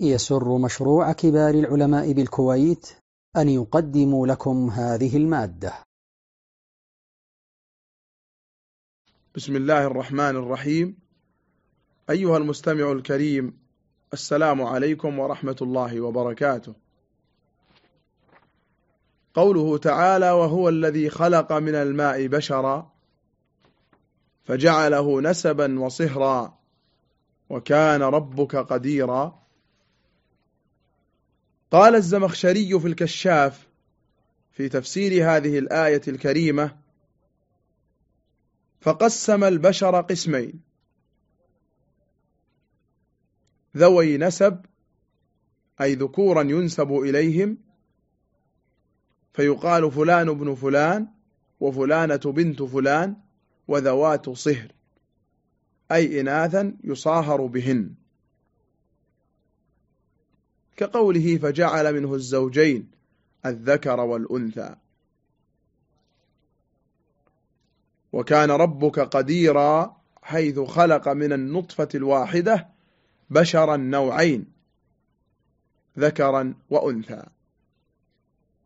يسر مشروع كبار العلماء بالكويت أن يقدم لكم هذه المادة. بسم الله الرحمن الرحيم. أيها المستمع الكريم السلام عليكم ورحمة الله وبركاته. قوله تعالى وهو الذي خلق من الماء بشرا فجعله نسبا وصهرا وكان ربك قديرا. قال الزمخشري في الكشاف في تفسير هذه الآية الكريمة فقسم البشر قسمين. ذوي نسب أي ذكورا ينسب إليهم فيقال فلان ابن فلان وفلانة بنت فلان وذوات صهر أي إناثا يصاهر بهن. كقوله فجعل منه الزوجين الذكر والأنثى. وكان ربك قديرا حيث خلق من النطفة الواحدة بشرا نوعين ذكرا وأنثى.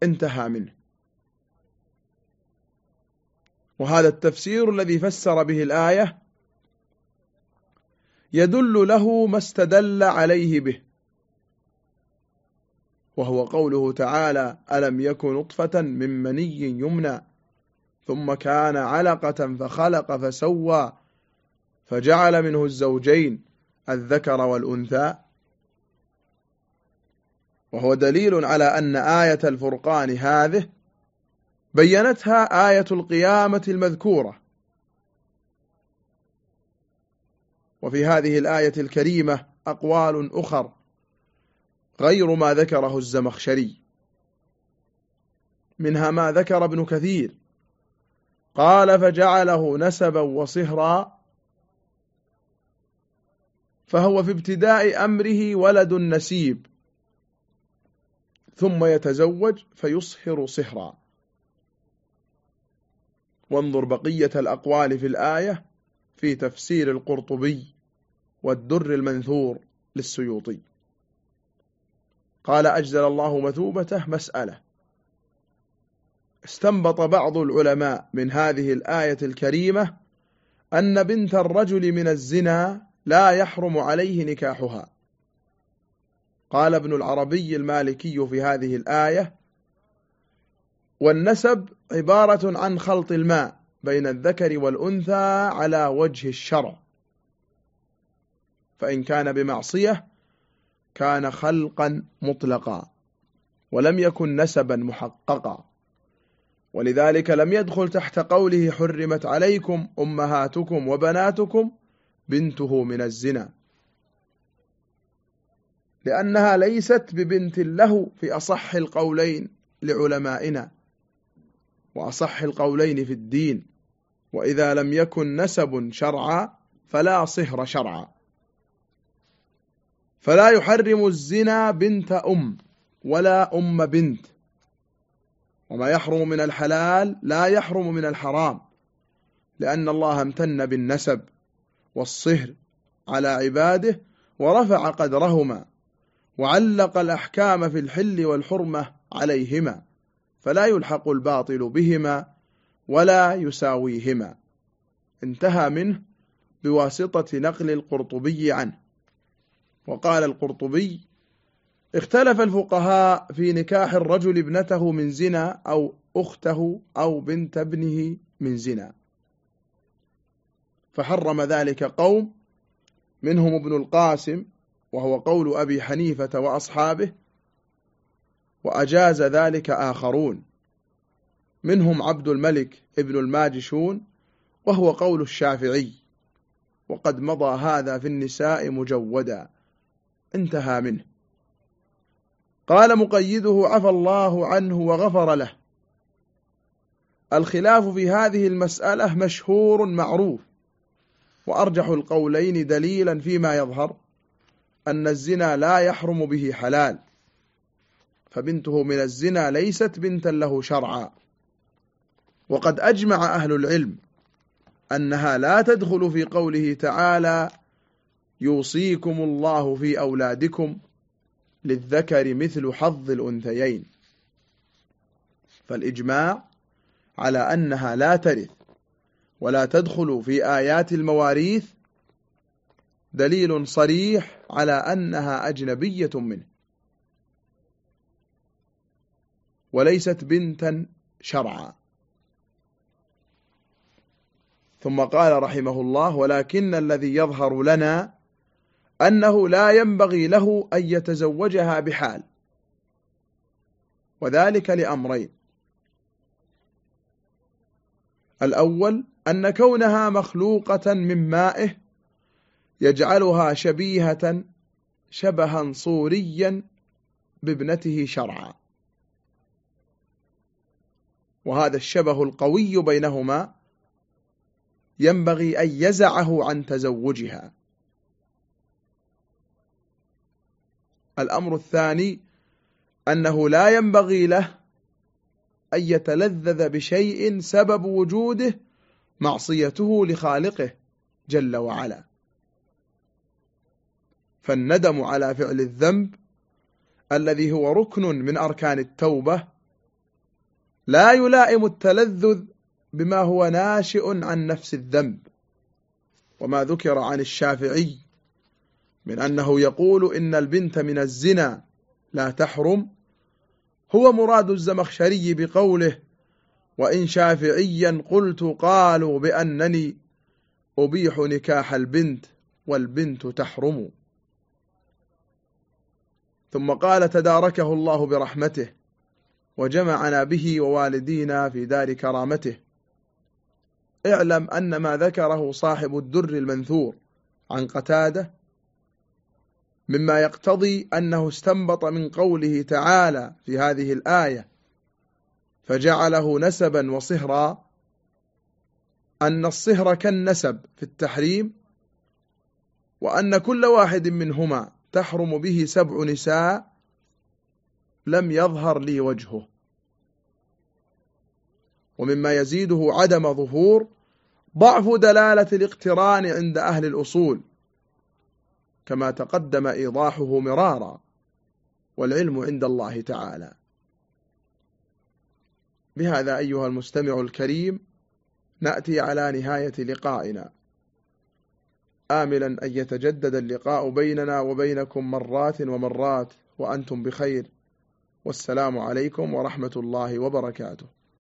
انتهى منه. وهذا التفسير الذي فسر به الآية يدل له ما استدل عليه به. وهو قوله تعالى ألم يكن نطفة من مني يمنى ثم كان علقة فخلق فسوى فجعل منه الزوجين الذكر والأنثى. وهو دليل على أن آية الفرقان هذه بينتها آية القيامة المذكورة. وفي هذه الآية الكريمة أقوال أخر. غير ما ذكره الزمخشري. منها ما ذكر ابن كثير. قال فجعله نسبا وصهرا فهو في ابتداء أمره ولد نسيب ثم يتزوج فيصهر صهرا. وانظر بقية الأقوال في الآية في تفسير القرطبي والدر المنثور للسيوطي. قال أجزل الله مثوبته مسألة. استنبط بعض العلماء من هذه الآية الكريمة أن بنت الرجل من الزنا لا يحرم عليه نكاحها. قال ابن العربي المالكي في هذه الآية والنسب عبارة عن خلط الماء بين الذكر والأنثى على وجه الشرع. فإن كان بمعصية كان خلقا مطلقا ولم يكن نسبا محققا. ولذلك لم يدخل تحت قوله حرمت عليكم أمهاتكم وبناتكم بنته من الزنا. لأنها ليست ببنت له في أصح القولين لعلمائنا وأصح القولين في الدين. وإذا لم يكن نسب شرعا فلا صهر شرعا. فلا يحرم الزنا بنت أم ولا أم بنت. وما يحرم من الحلال لا يحرم من الحرام لأن الله امتن بالنسب والصهر على عباده ورفع قدرهما وعلق الأحكام في الحل والحرمة عليهما فلا يلحق الباطل بهما ولا يساويهما. انتهى منه بواسطة نقل القرطبي عنه. وقال القرطبي اختلف الفقهاء في نكاح الرجل ابنته من زنا أو أخته أو بنت ابنه من زنا. فحرم ذلك قوم منهم ابن القاسم وهو قول أبي حنيفة وأصحابه وأجاز ذلك آخرون. منهم عبد الملك ابن الماجشون وهو قول الشافعي. وقد مضى هذا في النساء مجودا. انتهى منه. قال مقيده عفى الله عنه وغفر له. الخلاف في هذه المسألة مشهور معروف. وأرجح القولين دليلا فيما يظهر أن الزنا لا يحرم به حلال. فبنته من الزنا ليست بنتا له شرعا. وقد أجمع أهل العلم أنها لا تدخل في قوله تعالى يوصيكم الله في أولادكم للذكر مثل حظ الأنثيين. فالإجماع على أنها لا ترث ولا تدخل في آيات المواريث دليل صريح على أنها أجنبية منه. وليست بنتا شرعا. ثم قال رحمه الله ولكن الذي يظهر لنا أنه لا ينبغي له أن يتزوجها بحال. وذلك لأمرين. الأول أن كونها مخلوقة من مائه يجعلها شبيهة شبها صوريا بابنته شرعا. وهذا الشبه القوي بينهما ينبغي أن يزعه عن تزوجها. الأمر الثاني أنه لا ينبغي له أن يتلذذ بشيء سبب وجوده معصيته لخالقه جل وعلا. فالندم على فعل الذنب الذي هو ركن من أركان التوبة لا يلائم التلذذ بما هو ناشئ عن نفس الذنب. وما ذكر عن الشافعي من أنه يقول إن البنت من الزنا لا تحرم. هو مراد الزمخشري بقوله وإن شافعيا قلت قالوا بأنني أبيح نكاح البنت والبنت تحرم. ثم قال تداركه الله برحمته وجمعنا به ووالدينا في دار كرامته اعلم أن ما ذكره صاحب الدر المنثور عن قتادة مما يقتضي أنه استنبط من قوله تعالى في هذه الآية فجعله نسبا وصهرا أن الصهر كالنسب في التحريم وأن كل واحد منهما تحرم به سبع نساء لم يظهر لي وجهه. ومما يزيده عدم ظهور ضعف دلالة الاقتران عند أهل الأصول. كما تقدم إيضاحه مرارا والعلم عند الله تعالى. بهذا أيها المستمع الكريم نأتي على نهاية لقائنا. آملا أن يتجدد اللقاء بيننا وبينكم مرات ومرات وأنتم بخير. والسلام عليكم ورحمة الله وبركاته.